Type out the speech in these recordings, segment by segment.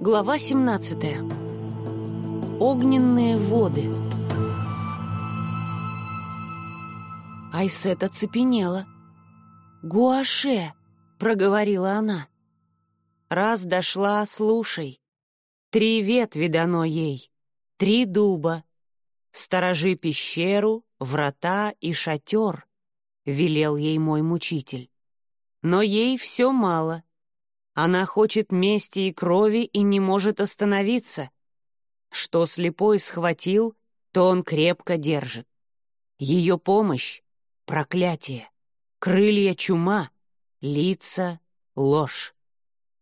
Глава 17. Огненные воды. Айсет оцепенела. «Гуаше!» — проговорила она. «Раз дошла, слушай. Три ветви дано ей, три дуба. Сторожи пещеру, врата и шатер», — велел ей мой мучитель. Но ей все мало — она хочет мести и крови и не может остановиться. Что слепой схватил, то он крепко держит. Ее помощь — проклятие, крылья — чума, лица — ложь.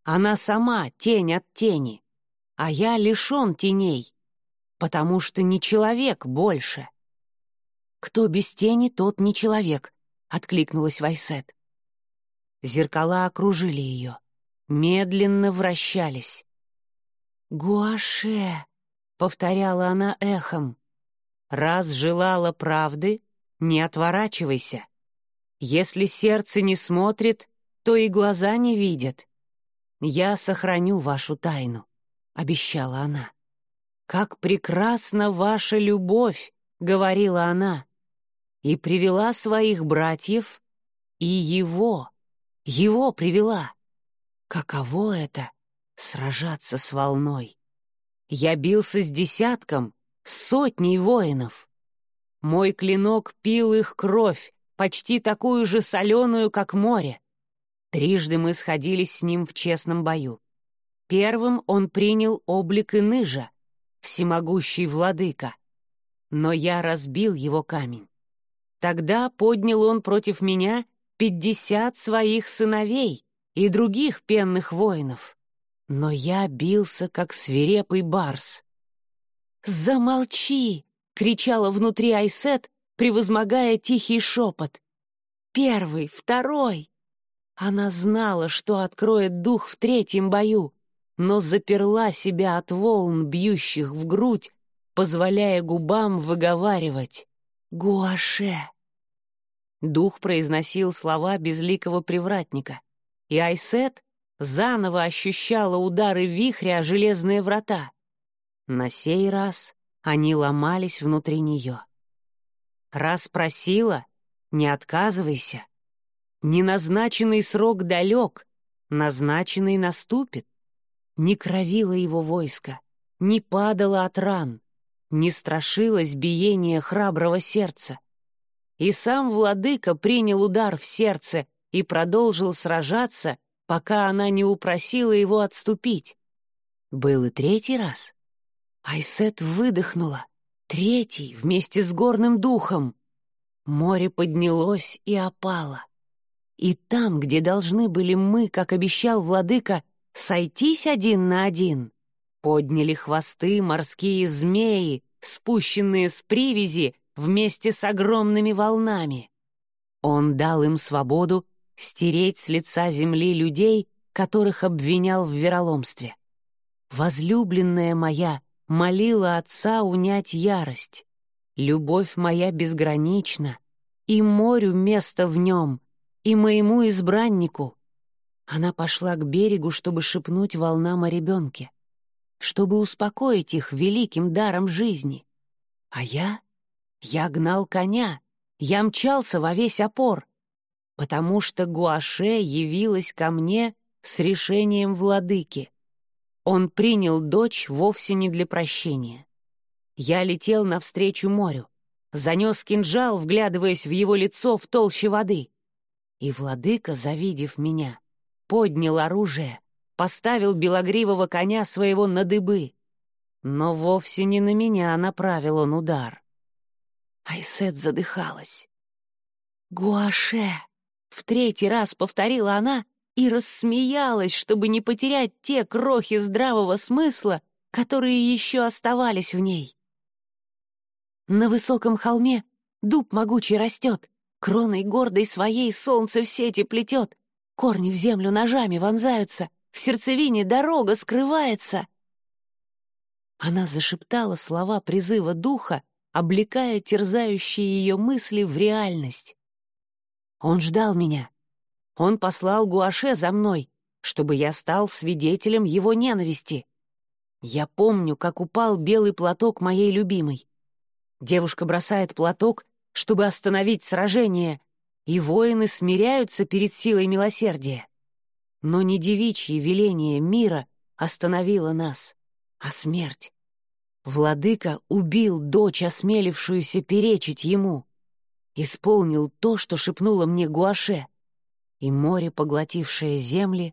Она сама тень от тени, а я лишен теней, потому что не человек больше. «Кто без тени, тот не человек», — откликнулась Вайсет. Зеркала окружили ее медленно вращались. «Гуаше!» — повторяла она эхом. «Раз желала правды, не отворачивайся. Если сердце не смотрит, то и глаза не видят. Я сохраню вашу тайну», — обещала она. «Как прекрасна ваша любовь!» — говорила она. И привела своих братьев, и его, его привела. Каково это — сражаться с волной? Я бился с десятком, с сотней воинов. Мой клинок пил их кровь, почти такую же соленую, как море. Трижды мы сходились с ним в честном бою. Первым он принял облик Иныжа, всемогущий владыка. Но я разбил его камень. Тогда поднял он против меня пятьдесят своих сыновей — и других пенных воинов. Но я бился, как свирепый барс. «Замолчи!» — кричала внутри Айсет, превозмогая тихий шепот. «Первый, второй!» Она знала, что откроет дух в третьем бою, но заперла себя от волн, бьющих в грудь, позволяя губам выговаривать «Гуаше». Дух произносил слова безликого привратника и Айсет заново ощущала удары вихря о железные врата. На сей раз они ломались внутри нее. Раз просила, не отказывайся. Неназначенный срок далек, назначенный наступит. Не кровило его войско, не падало от ран, не страшилось биение храброго сердца. И сам владыка принял удар в сердце и продолжил сражаться, пока она не упросила его отступить. Был и третий раз. Айсет выдохнула. Третий, вместе с горным духом. Море поднялось и опало. И там, где должны были мы, как обещал владыка, сойтись один на один, подняли хвосты морские змеи, спущенные с привязи вместе с огромными волнами. Он дал им свободу стереть с лица земли людей, которых обвинял в вероломстве. Возлюбленная моя молила отца унять ярость. Любовь моя безгранична, и морю место в нем, и моему избраннику. Она пошла к берегу, чтобы шепнуть волнам о ребенке, чтобы успокоить их великим даром жизни. А я? Я гнал коня, я мчался во весь опор, потому что Гуаше явилась ко мне с решением владыки. Он принял дочь вовсе не для прощения. Я летел навстречу морю, занес кинжал, вглядываясь в его лицо в толще воды. И владыка, завидев меня, поднял оружие, поставил белогривого коня своего на дыбы. Но вовсе не на меня направил он удар. Айсет задыхалась. «Гуаше!» В третий раз повторила она и рассмеялась, чтобы не потерять те крохи здравого смысла, которые еще оставались в ней. На высоком холме дуб могучий растет, кроной гордой своей солнце в сети плетет, корни в землю ножами вонзаются, в сердцевине дорога скрывается. Она зашептала слова призыва духа, облекая терзающие ее мысли в реальность. Он ждал меня. Он послал Гуаше за мной, чтобы я стал свидетелем его ненависти, Я помню, как упал белый платок моей любимой. Девушка бросает платок, чтобы остановить сражение, и воины смиряются перед силой милосердия. Но не девичье веление мира остановило нас, а смерть. Владыка убил дочь, осмелившуюся перечить ему. Исполнил то, что шепнула мне Гуаше. И море, поглотившее земли,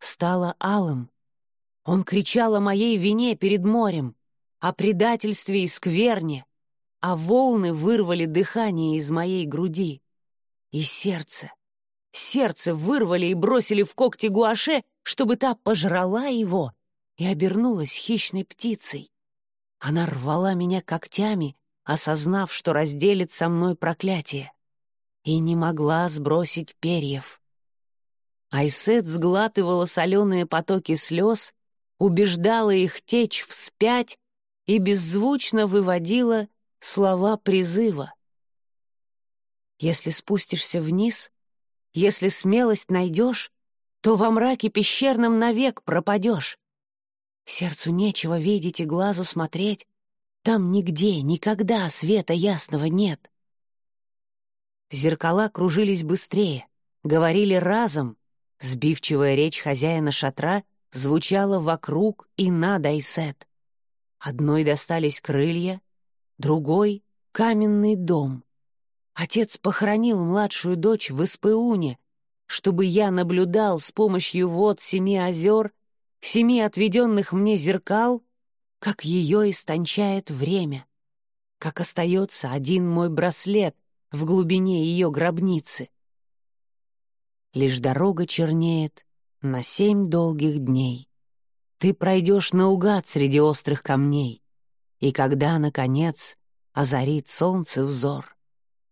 стало алым. Он кричал о моей вине перед морем, о предательстве и скверне, а волны вырвали дыхание из моей груди. И сердце, сердце вырвали и бросили в когти Гуаше, чтобы та пожрала его и обернулась хищной птицей. Она рвала меня когтями, осознав, что разделит со мной проклятие, и не могла сбросить перьев. Айсет сглатывала соленые потоки слез, убеждала их течь вспять и беззвучно выводила слова призыва. Если спустишься вниз, если смелость найдешь, то во мраке пещерном навек пропадешь. Сердцу нечего видеть и глазу смотреть. Там нигде, никогда света ясного нет. Зеркала кружились быстрее, говорили разом. Сбивчивая речь хозяина шатра звучала вокруг и над Айсет. Одной достались крылья, другой — каменный дом. Отец похоронил младшую дочь в Испеуне, чтобы я наблюдал с помощью вод семи озер семи отведенных мне зеркал, как ее истончает время, как остается один мой браслет в глубине ее гробницы. Лишь дорога чернеет на семь долгих дней. Ты пройдешь наугад среди острых камней, и когда, наконец, озарит солнце взор,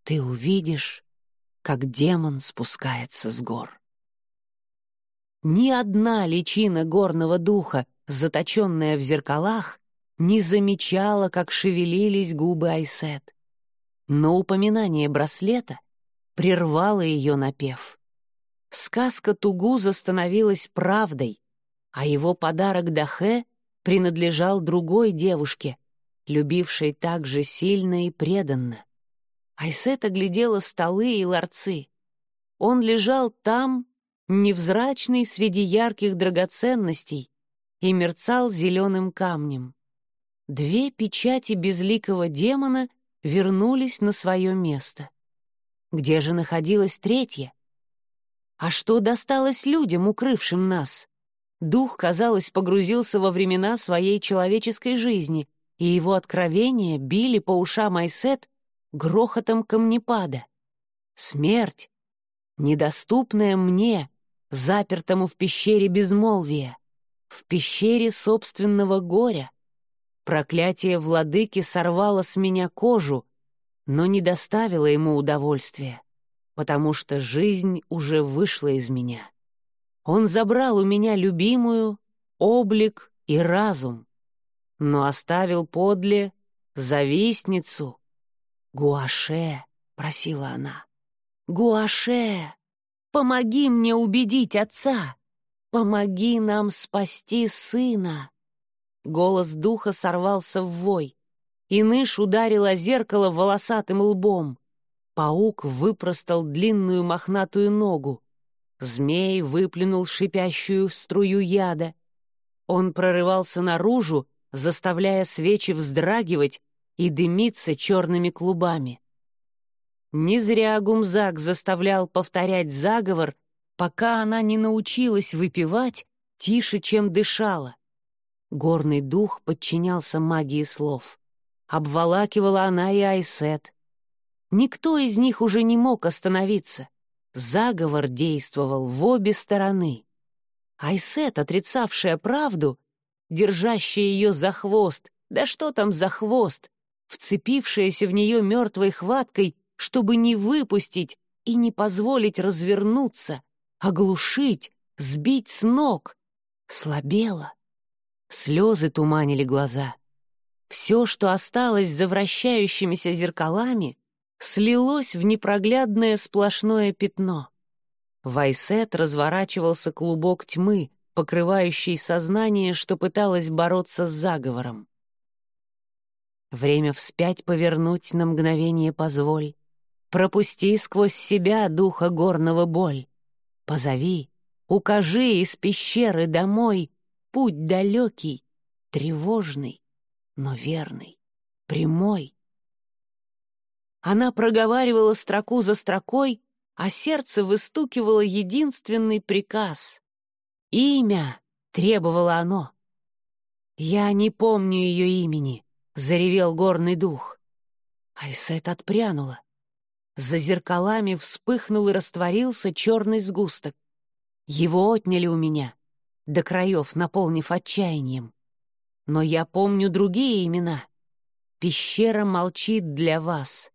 ты увидишь, как демон спускается с гор. Ни одна личина горного духа, заточенная в зеркалах, не замечала, как шевелились губы Айсет. Но упоминание браслета прервало ее напев. Сказка Тугуза становилась правдой, а его подарок Дахе принадлежал другой девушке, любившей так же сильно и преданно. Айсет оглядела столы и ларцы. Он лежал там, невзрачный среди ярких драгоценностей, и мерцал зеленым камнем. Две печати безликого демона вернулись на свое место. Где же находилась третья? А что досталось людям, укрывшим нас? Дух, казалось, погрузился во времена своей человеческой жизни, и его откровения били по ушам Айсет грохотом камнепада. Смерть, недоступная мне, запертому в пещере безмолвия, в пещере собственного горя. Проклятие владыки сорвало с меня кожу, но не доставило ему удовольствия, потому что жизнь уже вышла из меня. Он забрал у меня любимую, облик и разум, но оставил подле завистницу. «Гуаше», — просила она, — «Гуаше!» Помоги мне убедить отца! Помоги нам спасти сына!» Голос духа сорвался в вой. Иныш ударила зеркало волосатым лбом. Паук выпростал длинную мохнатую ногу. Змей выплюнул шипящую струю яда. Он прорывался наружу, заставляя свечи вздрагивать и дымиться черными клубами. Не зря Гумзак заставлял повторять заговор, пока она не научилась выпивать тише, чем дышала. Горный дух подчинялся магии слов. Обволакивала она и Айсет. Никто из них уже не мог остановиться. Заговор действовал в обе стороны. Айсет, отрицавшая правду, держащая ее за хвост, да что там за хвост, вцепившаяся в нее мертвой хваткой, чтобы не выпустить и не позволить развернуться, оглушить, сбить с ног. Слабела. Слезы туманили глаза. Все, что осталось за вращающимися зеркалами, слилось в непроглядное сплошное пятно. Вайсет разворачивался клубок тьмы, покрывающей сознание, что пыталось бороться с заговором. Время вспять повернуть на мгновение позволь. Пропусти сквозь себя духа горного боль. Позови, укажи из пещеры домой Путь далекий, тревожный, но верный, прямой. Она проговаривала строку за строкой, а сердце выстукивало единственный приказ. «Имя!» — требовало оно. «Я не помню ее имени», — заревел горный дух. Айсет отпрянула. За зеркалами вспыхнул и растворился черный сгусток. Его отняли у меня, до краев наполнив отчаянием. Но я помню другие имена. Пещера молчит для вас,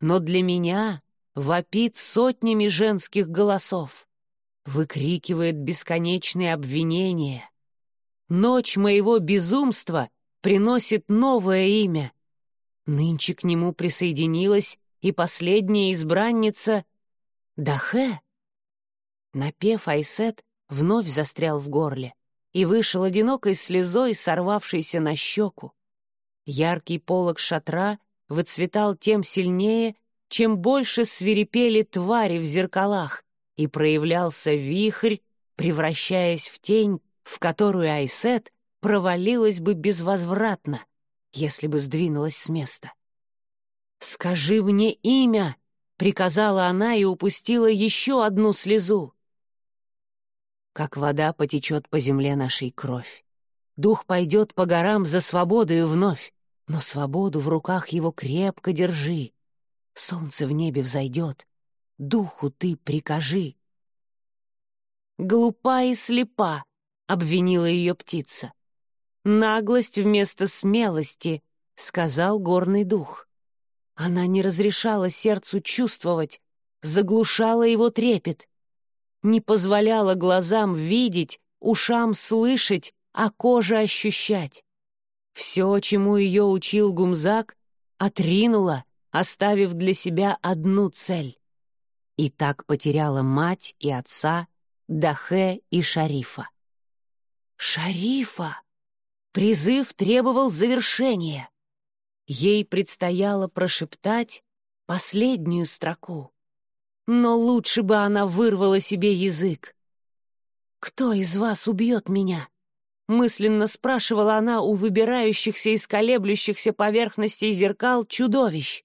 но для меня вопит сотнями женских голосов, выкрикивает бесконечные обвинения. Ночь моего безумства приносит новое имя. Нынче к нему присоединилась и последняя избранница Дахе. Напев Айсет вновь застрял в горле и вышел одинокой слезой, сорвавшейся на щеку. Яркий полог шатра выцветал тем сильнее, чем больше свирепели твари в зеркалах, и проявлялся вихрь, превращаясь в тень, в которую Айсет провалилась бы безвозвратно, если бы сдвинулась с места. «Скажи мне имя!» — приказала она и упустила еще одну слезу. Как вода потечет по земле нашей кровь. Дух пойдет по горам за свободою вновь, но свободу в руках его крепко держи. Солнце в небе взойдет, духу ты прикажи. «Глупа и слепа», — обвинила ее птица. «Наглость вместо смелости», — сказал горный дух. Она не разрешала сердцу чувствовать, заглушала его трепет, не позволяла глазам видеть, ушам слышать, а коже ощущать. Все, чему ее учил Гумзак, отринула, оставив для себя одну цель. И так потеряла мать и отца, Дахе и Шарифа. Шарифа! Призыв требовал завершения. Ей предстояло прошептать последнюю строку. Но лучше бы она вырвала себе язык. «Кто из вас убьет меня?» Мысленно спрашивала она у выбирающихся из колеблющихся поверхностей зеркал чудовищ.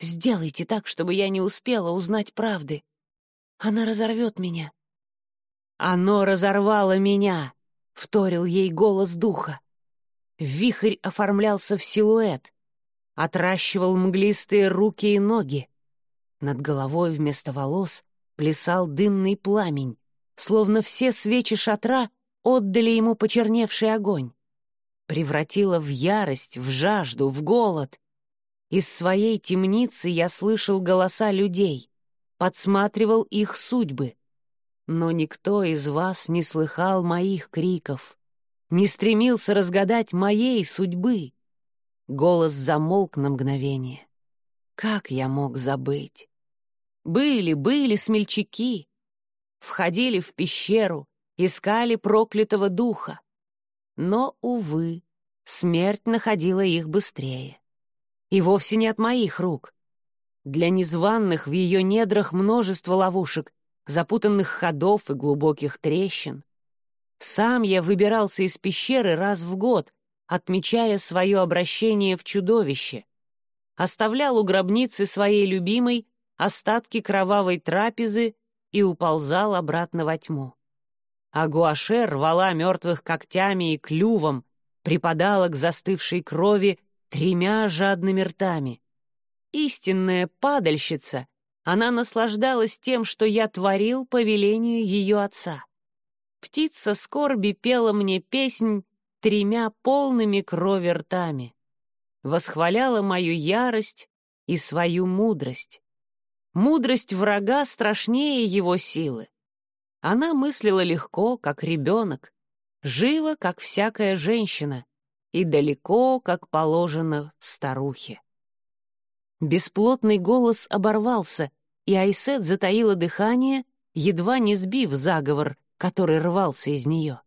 «Сделайте так, чтобы я не успела узнать правды. Она разорвет меня». «Оно разорвало меня», — вторил ей голос духа. Вихрь оформлялся в силуэт, отращивал мглистые руки и ноги. Над головой вместо волос плясал дымный пламень, словно все свечи шатра отдали ему почерневший огонь. Превратила в ярость, в жажду, в голод. Из своей темницы я слышал голоса людей, подсматривал их судьбы. Но никто из вас не слыхал моих криков, не стремился разгадать моей судьбы. Голос замолк на мгновение. Как я мог забыть? Были, были смельчаки. Входили в пещеру, искали проклятого духа. Но, увы, смерть находила их быстрее. И вовсе не от моих рук. Для незваных в ее недрах множество ловушек, запутанных ходов и глубоких трещин. Сам я выбирался из пещеры раз в год, отмечая свое обращение в чудовище. Оставлял у гробницы своей любимой остатки кровавой трапезы и уползал обратно во тьму. А Гуаше рвала мертвых когтями и клювом, припадала к застывшей крови тремя жадными ртами. Истинная падальщица, она наслаждалась тем, что я творил по велению ее отца. Птица скорби пела мне песнь тремя полными крови ртами. Восхваляла мою ярость и свою мудрость. Мудрость врага страшнее его силы. Она мыслила легко, как ребенок, живо, как всякая женщина, и далеко, как положено старухе. Бесплотный голос оборвался, и Айсет затаила дыхание, едва не сбив заговор, который рвался из нее.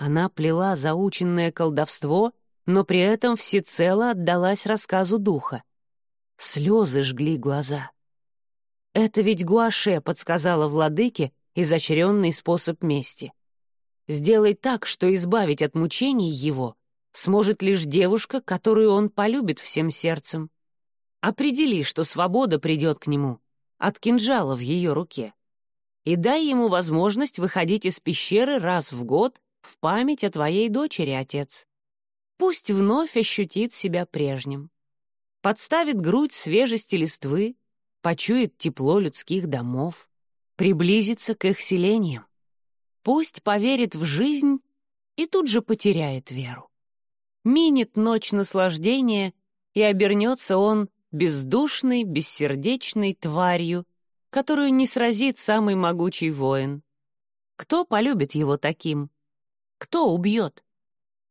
Она плела заученное колдовство, но при этом всецело отдалась рассказу духа. Слезы жгли глаза. «Это ведь Гуаше», — подсказала владыке изощренный способ мести. «Сделай так, что избавить от мучений его сможет лишь девушка, которую он полюбит всем сердцем. Определи, что свобода придет к нему от кинжала в ее руке. И дай ему возможность выходить из пещеры раз в год в память о твоей дочери, отец. Пусть вновь ощутит себя прежним. Подставит грудь свежести листвы, почует тепло людских домов, приблизится к их селениям. Пусть поверит в жизнь и тут же потеряет веру. Минит ночь наслаждения, и обернется он бездушной, бессердечной тварью, которую не сразит самый могучий воин. Кто полюбит его таким? Кто убьет?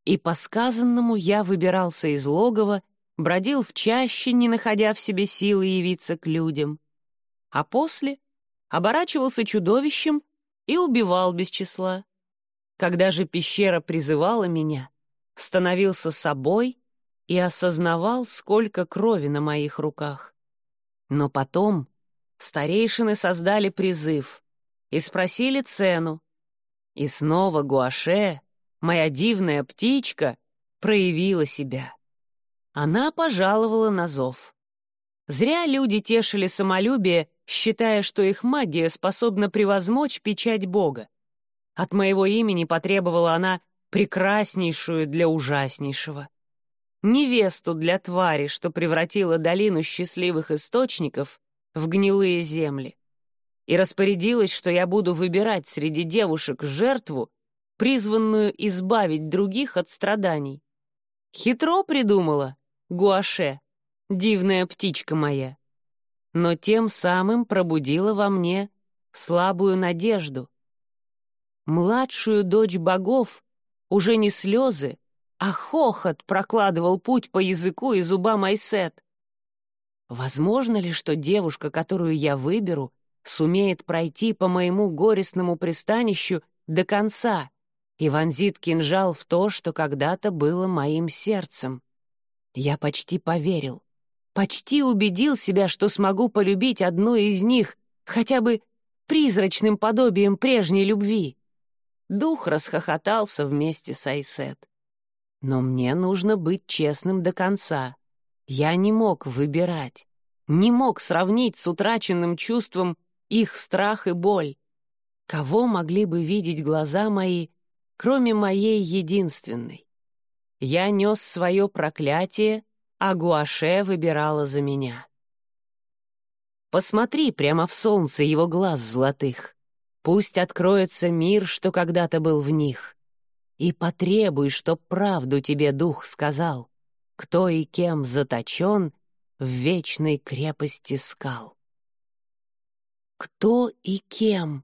И по сказанному я выбирался из логова, бродил в чаще, не находя в себе силы явиться к людям. А после оборачивался чудовищем и убивал без числа. Когда же пещера призывала меня, становился собой и осознавал, сколько крови на моих руках. Но потом старейшины создали призыв и спросили цену. И снова Гуаше, моя дивная птичка, проявила себя. Она пожаловала на зов. Зря люди тешили самолюбие, считая, что их магия способна превозмочь печать Бога. От моего имени потребовала она прекраснейшую для ужаснейшего. Невесту для твари, что превратила долину счастливых источников в гнилые земли. И распорядилась, что я буду выбирать среди девушек жертву, призванную избавить других от страданий. Хитро придумала, Гуаше, дивная птичка моя. Но тем самым пробудила во мне слабую надежду. Младшую дочь богов уже не слезы, а хохот прокладывал путь по языку и зубам Айсет. Возможно ли, что девушка, которую я выберу, сумеет пройти по моему горестному пристанищу до конца и вонзит кинжал в то, что когда-то было моим сердцем? Я почти поверил, почти убедил себя, что смогу полюбить одну из них, хотя бы призрачным подобием прежней любви. Дух расхохотался вместе с Айсет. Но мне нужно быть честным до конца. Я не мог выбирать, не мог сравнить с утраченным чувством их страх и боль. Кого могли бы видеть глаза мои, кроме моей единственной? Я нес свое проклятие, а Гуаше выбирала за меня. Посмотри прямо в солнце его глаз золотых. Пусть откроется мир, что когда-то был в них. И потребуй, чтоб правду тебе дух сказал, кто и кем заточен в вечной крепости скал. Кто и кем?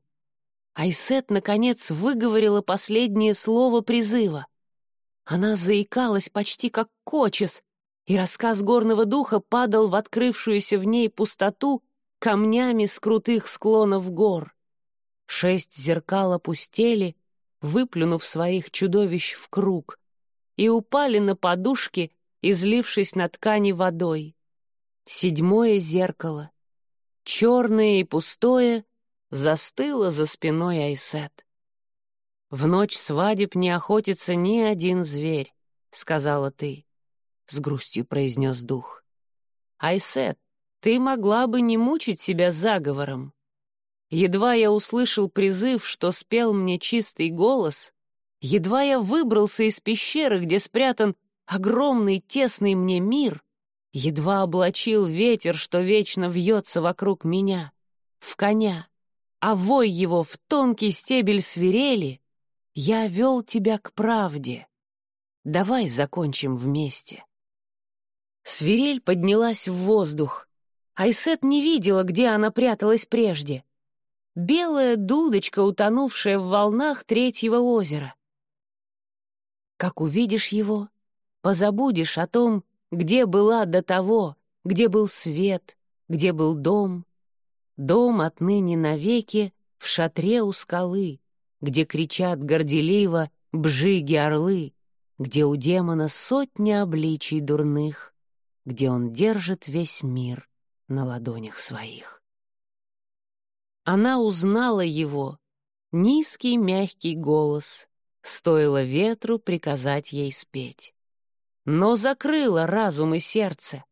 Айсет, наконец, выговорила последнее слово призыва. Она заикалась почти как кочес, и рассказ горного духа падал в открывшуюся в ней пустоту камнями с крутых склонов гор. Шесть зеркал опустели, выплюнув своих чудовищ в круг, и упали на подушки, излившись на ткани водой. Седьмое зеркало, черное и пустое, застыло за спиной Айсет. «В ночь свадеб не охотится ни один зверь», — сказала ты, — с грустью произнес дух. «Айсет, ты могла бы не мучить себя заговором. Едва я услышал призыв, что спел мне чистый голос, едва я выбрался из пещеры, где спрятан огромный тесный мне мир, едва облачил ветер, что вечно вьется вокруг меня, в коня, а вой его в тонкий стебель свирели, я вел тебя к правде. Давай закончим вместе. Свирель поднялась в воздух. Айсет не видела, где она пряталась прежде — белая дудочка, утонувшая в волнах третьего озера. Как увидишь его, позабудешь о том, где была до того, где был свет, где был дом. Дом отныне навеки в шатре у скалы, где кричат горделиво бжиги-орлы, где у демона сотни обличий дурных, где он держит весь мир на ладонях своих. Она узнала его, низкий мягкий голос, стоило ветру приказать ей спеть. Но закрыла разум и сердце,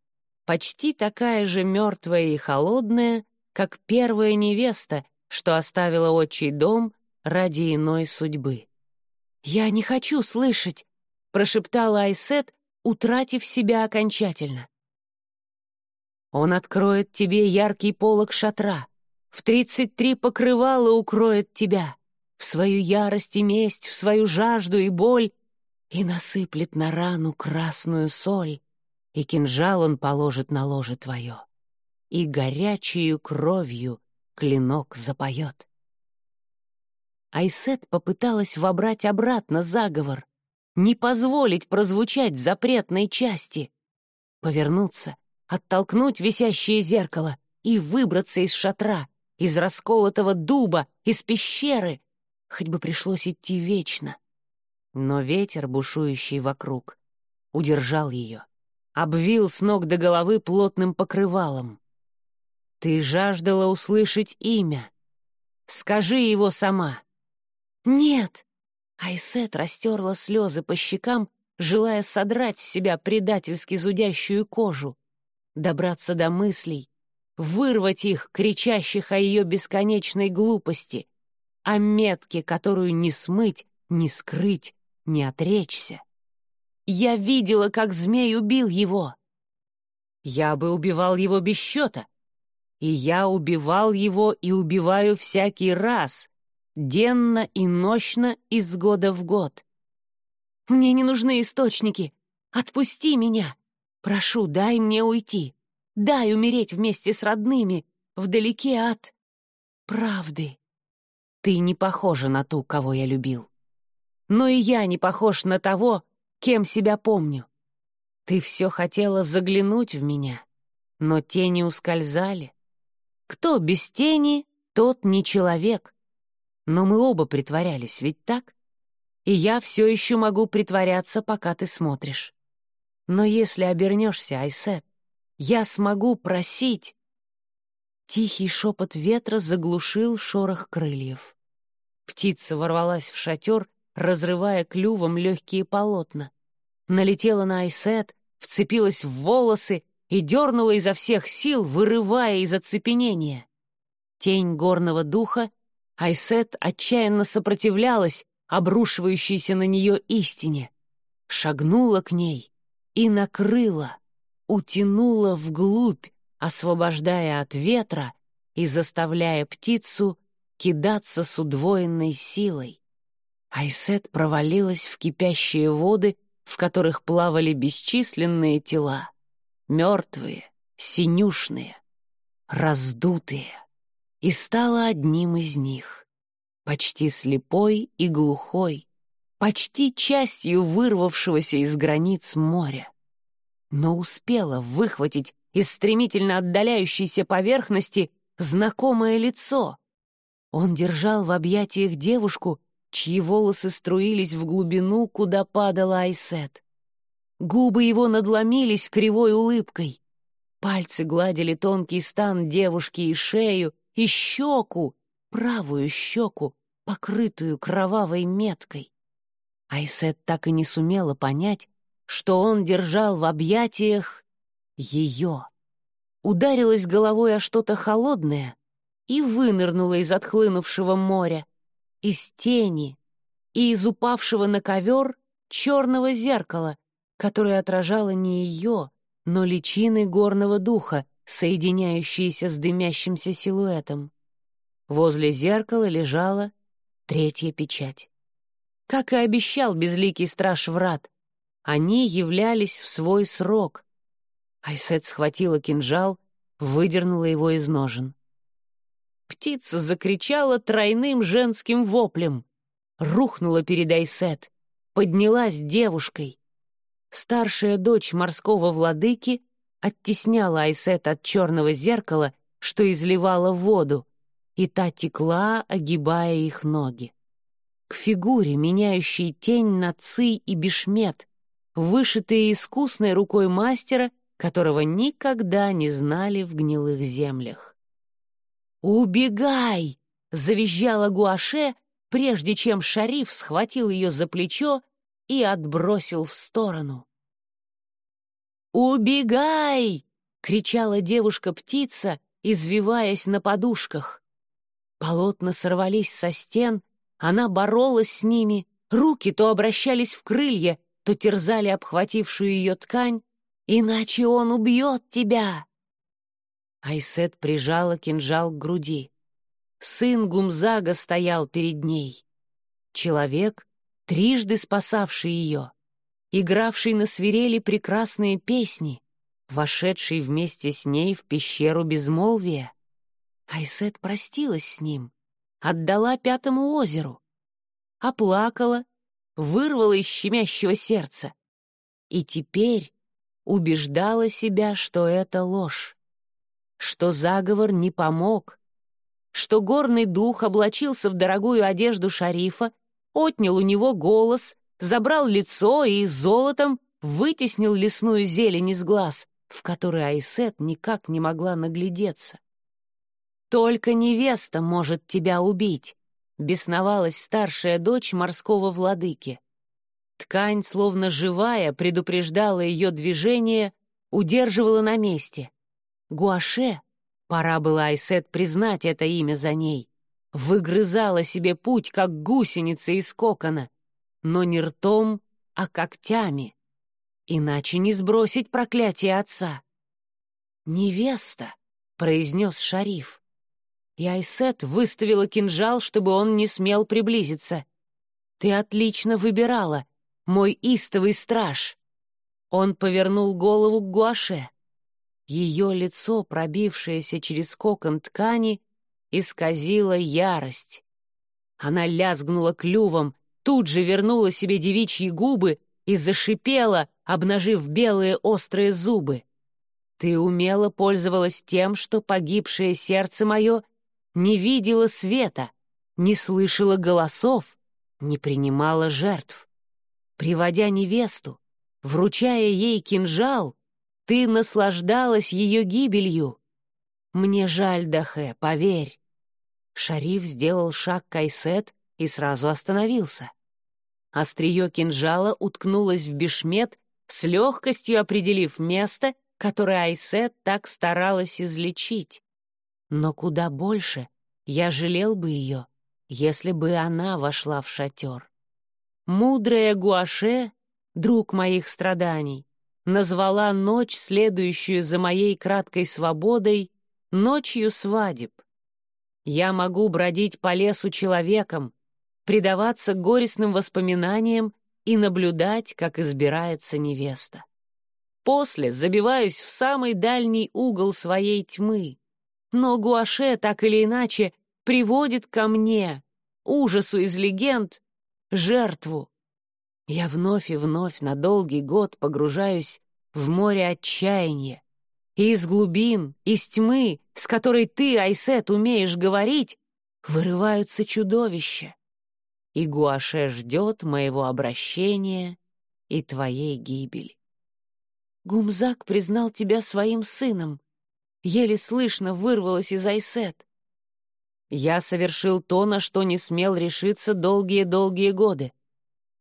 почти такая же мертвая и холодная, как первая невеста, что оставила отчий дом ради иной судьбы. «Я не хочу слышать», — прошептала Айсет, утратив себя окончательно. «Он откроет тебе яркий полог шатра, в тридцать три покрывала укроет тебя, в свою ярость и месть, в свою жажду и боль, и насыплет на рану красную соль, и кинжал он положит на ложе твое, и горячую кровью клинок запоет. Айсет попыталась вобрать обратно заговор, не позволить прозвучать запретной части, повернуться, оттолкнуть висящее зеркало и выбраться из шатра, из расколотого дуба, из пещеры, хоть бы пришлось идти вечно. Но ветер, бушующий вокруг, удержал ее, обвил с ног до головы плотным покрывалом. Ты жаждала услышать имя. Скажи его сама. Нет. Айсет растерла слезы по щекам, желая содрать с себя предательски зудящую кожу, добраться до мыслей, вырвать их, кричащих о ее бесконечной глупости, о метке, которую не смыть, не скрыть, не отречься. Я видела, как змей убил его. Я бы убивал его без счета. И я убивал его и убиваю всякий раз, денно и нощно из года в год. Мне не нужны источники. Отпусти меня. Прошу, дай мне уйти. Дай умереть вместе с родными, вдалеке от... правды. Ты не похожа на ту, кого я любил. Но и я не похож на того, кем себя помню. Ты все хотела заглянуть в меня, но тени ускользали. Кто без тени, тот не человек. Но мы оба притворялись, ведь так? И я все еще могу притворяться, пока ты смотришь. Но если обернешься, Айсет, я смогу просить Тихий шепот ветра заглушил шорох крыльев. Птица ворвалась в шатер, разрывая клювом легкие полотна. Налетела на Айсет, вцепилась в волосы и дернула изо всех сил, вырывая из оцепенения. Тень горного духа, Айсет отчаянно сопротивлялась обрушивающейся на нее истине, шагнула к ней и накрыла, утянула вглубь, освобождая от ветра и заставляя птицу кидаться с удвоенной силой. Айсет провалилась в кипящие воды, в которых плавали бесчисленные тела, мертвые, синюшные, раздутые, и стала одним из них, почти слепой и глухой, почти частью вырвавшегося из границ моря, но успела выхватить из стремительно отдаляющейся поверхности знакомое лицо. Он держал в объятиях девушку, чьи волосы струились в глубину, куда падала Айсет. Губы его надломились кривой улыбкой. Пальцы гладили тонкий стан девушки и шею, и щеку, правую щеку, покрытую кровавой меткой. Айсет так и не сумела понять, что он держал в объятиях ее. Ударилась головой о что-то холодное и вынырнула из отхлынувшего моря, из тени и из упавшего на ковер черного зеркала, которое отражало не ее, но личины горного духа, соединяющиеся с дымящимся силуэтом. Возле зеркала лежала третья печать. Как и обещал безликий страж врат, они являлись в свой срок, Айсет схватила кинжал, выдернула его из ножен. Птица закричала тройным женским воплем. Рухнула перед Айсет, поднялась девушкой. Старшая дочь морского владыки оттесняла Айсет от черного зеркала, что изливало воду, и та текла, огибая их ноги. к фигуре, меняющей тень на ци и бешмет, вышитые искусной рукой мастера, которого никогда не знали в гнилых землях. «Убегай!» — завизжала Гуаше, прежде чем шариф схватил ее за плечо и отбросил в сторону. «Убегай!» — кричала девушка-птица, извиваясь на подушках. Полотна сорвались со стен, она боролась с ними, руки то обращались в крылья, то терзали обхватившую ее ткань, иначе он убьет тебя. Айсет прижала кинжал к груди. Сын Гумзага стоял перед ней. Человек, трижды спасавший ее, игравший на свирели прекрасные песни, вошедший вместе с ней в пещеру безмолвия. Айсет простилась с ним, отдала пятому озеру, оплакала, вырвала из щемящего сердца и теперь убеждала себя, что это ложь, что заговор не помог, что горный дух облачился в дорогую одежду шарифа, отнял у него голос, забрал лицо и золотом вытеснил лесную зелень из глаз, в которой Айсет никак не могла наглядеться. «Только невеста может тебя убить», — бесновалась старшая дочь морского владыки. Ткань, словно живая, предупреждала ее движение, удерживала на месте. Гуаше, пора было Айсет признать это имя за ней, выгрызала себе путь, как гусеница из кокона, но не ртом, а когтями. Иначе не сбросить проклятие отца. «Невеста», — произнес шариф. И Айсет выставила кинжал, чтобы он не смел приблизиться. «Ты отлично выбирала», мой истовый страж!» Он повернул голову к Гуаше. Ее лицо, пробившееся через кокон ткани, исказило ярость. Она лязгнула клювом, тут же вернула себе девичьи губы и зашипела, обнажив белые острые зубы. «Ты умело пользовалась тем, что погибшее сердце мое не видело света, не слышало голосов, не принимало жертв. Приводя невесту, вручая ей кинжал, ты наслаждалась ее гибелью. Мне жаль, Дахе, поверь. Шариф сделал шаг к Айсет и сразу остановился. Острие кинжала уткнулось в бешмет, с легкостью определив место, которое Айсет так старалась излечить. Но куда больше я жалел бы ее, если бы она вошла в шатер. Мудрая Гуаше, друг моих страданий, назвала ночь, следующую за моей краткой свободой, ночью свадеб. Я могу бродить по лесу человеком, предаваться горестным воспоминаниям и наблюдать, как избирается невеста. После забиваюсь в самый дальний угол своей тьмы, но Гуаше так или иначе приводит ко мне, ужасу из легенд, жертву. Я вновь и вновь на долгий год погружаюсь в море отчаяния. И из глубин, из тьмы, с которой ты, Айсет, умеешь говорить, вырываются чудовища. И Гуаше ждет моего обращения и твоей гибели. Гумзак признал тебя своим сыном. Еле слышно вырвалось из Айсет. Я совершил то, на что не смел решиться долгие-долгие годы.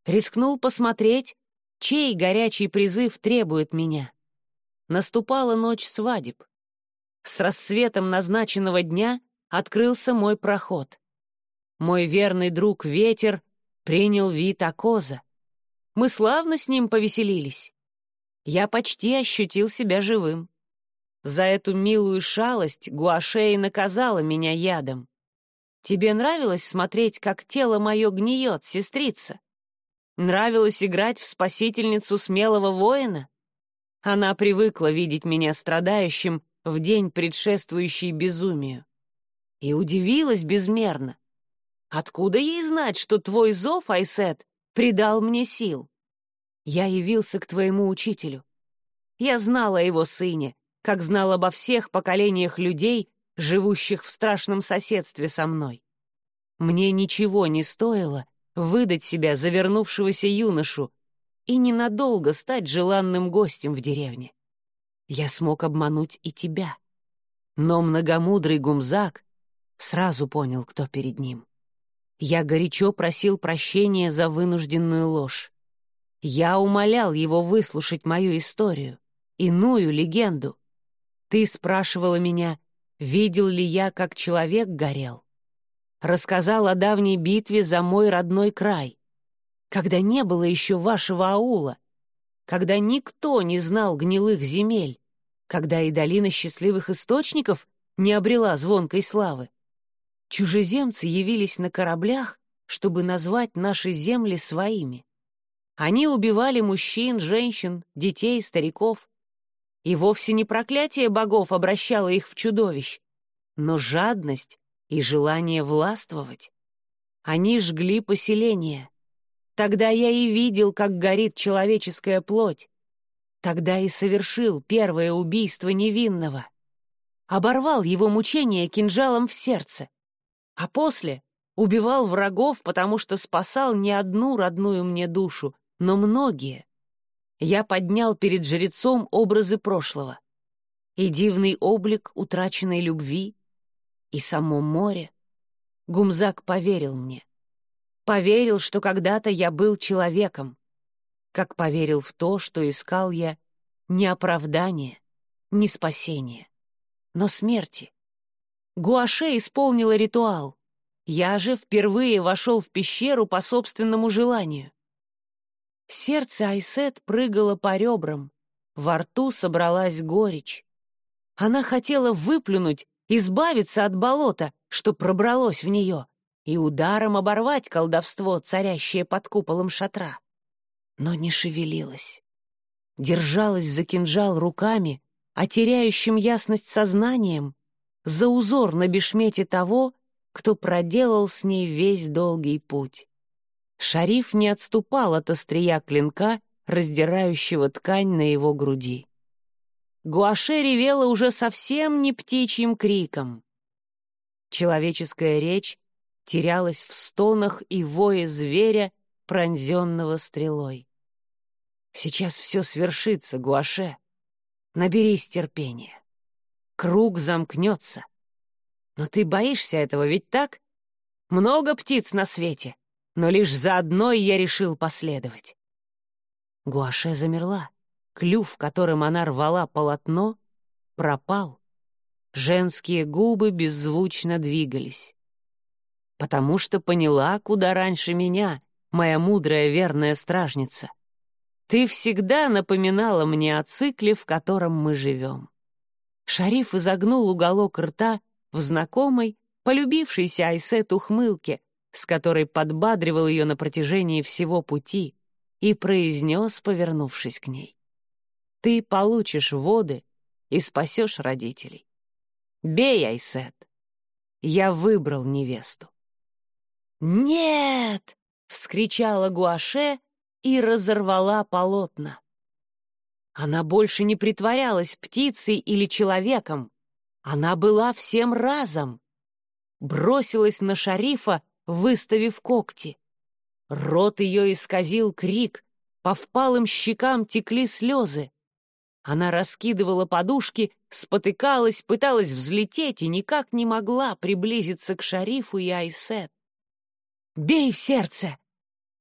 Рискнул посмотреть, чей горячий призыв требует меня. Наступала ночь свадеб. С рассветом назначенного дня открылся мой проход. Мой верный друг Ветер принял вид Акоза. Мы славно с ним повеселились. Я почти ощутил себя живым. За эту милую шалость Гуашей наказала меня ядом. Тебе нравилось смотреть, как тело мое гниет, сестрица? Нравилось играть в спасительницу смелого воина? Она привыкла видеть меня страдающим в день, предшествующий безумию. И удивилась безмерно. Откуда ей знать, что твой зов, Айсет, придал мне сил? Я явился к твоему учителю. Я знала о его сыне, как знал обо всех поколениях людей, живущих в страшном соседстве со мной. Мне ничего не стоило выдать себя завернувшегося юношу и ненадолго стать желанным гостем в деревне. Я смог обмануть и тебя. Но многомудрый гумзак сразу понял, кто перед ним. Я горячо просил прощения за вынужденную ложь. Я умолял его выслушать мою историю, иную легенду. Ты спрашивала меня, видел ли я, как человек горел. Рассказал о давней битве за мой родной край, когда не было еще вашего аула, когда никто не знал гнилых земель, когда и долина счастливых источников не обрела звонкой славы. Чужеземцы явились на кораблях, чтобы назвать наши земли своими. Они убивали мужчин, женщин, детей, стариков. И вовсе не проклятие богов обращало их в чудовищ, но жадность и желание властвовать. Они жгли поселение. Тогда я и видел, как горит человеческая плоть. Тогда и совершил первое убийство невинного. Оборвал его мучение кинжалом в сердце. А после убивал врагов, потому что спасал не одну родную мне душу, но многие. Я поднял перед жрецом образы прошлого. И дивный облик утраченной любви, и само море. Гумзак поверил мне. Поверил, что когда-то я был человеком. Как поверил в то, что искал я не оправдание, не спасение, но смерти. Гуаше исполнила ритуал. Я же впервые вошел в пещеру по собственному желанию. Сердце Айсет прыгало по ребрам, во рту собралась горечь. Она хотела выплюнуть, избавиться от болота, что пробралось в нее, и ударом оборвать колдовство, царящее под куполом шатра. Но не шевелилась. Держалась за кинжал руками, а теряющим ясность сознанием, за узор на бешмете того, кто проделал с ней весь долгий путь. Шариф не отступал от острия клинка, раздирающего ткань на его груди. Гуаше ревела уже совсем не птичьим криком. Человеческая речь терялась в стонах и вое зверя, пронзенного стрелой. «Сейчас все свершится, Гуаше. Наберись терпения. Круг замкнется. Но ты боишься этого, ведь так? Много птиц на свете но лишь за одной я решил последовать. Гуаше замерла. Клюв, которым она рвала полотно, пропал. Женские губы беззвучно двигались. Потому что поняла, куда раньше меня, моя мудрая верная стражница. Ты всегда напоминала мне о цикле, в котором мы живем. Шариф изогнул уголок рта в знакомой, полюбившейся Айсет ухмылке, с которой подбадривал ее на протяжении всего пути, и произнес, повернувшись к ней. «Ты получишь воды и спасешь родителей. Бей, Айсет! Я выбрал невесту». «Нет!» — вскричала Гуаше и разорвала полотна. Она больше не притворялась птицей или человеком. Она была всем разом. Бросилась на шарифа, выставив когти. Рот ее исказил крик, по впалым щекам текли слезы. Она раскидывала подушки, спотыкалась, пыталась взлететь и никак не могла приблизиться к шарифу и Айсет. «Бей в сердце!»